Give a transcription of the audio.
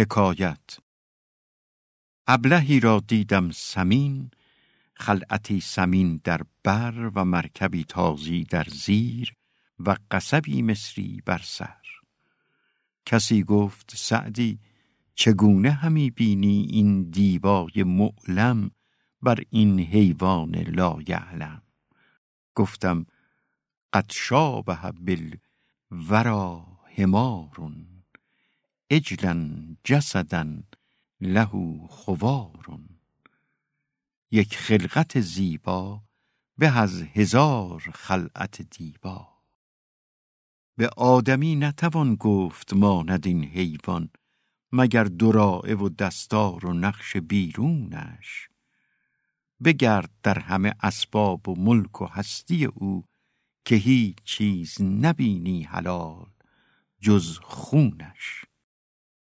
حکایت. ابلهی را دیدم سمین خلعتی سمین در بر و مرکبی تازی در زیر و قصبی مصری بر سر. کسی گفت سعدی چگونه همی بینی این دیبای معلم بر این حیوان لایعلم؟ گفتم قد شابه بالورا حمار عجلا جسدا له خوار یک خلقت زیبا به از هزار خلعت دیبا. به آدمی نتوان گفت ماند این حیوان مگر دراعه و دستار و نقش بیرونش. بگرد در همه اسباب و ملک و هستی او که هیچ چیز نبینی حلال جز خونش.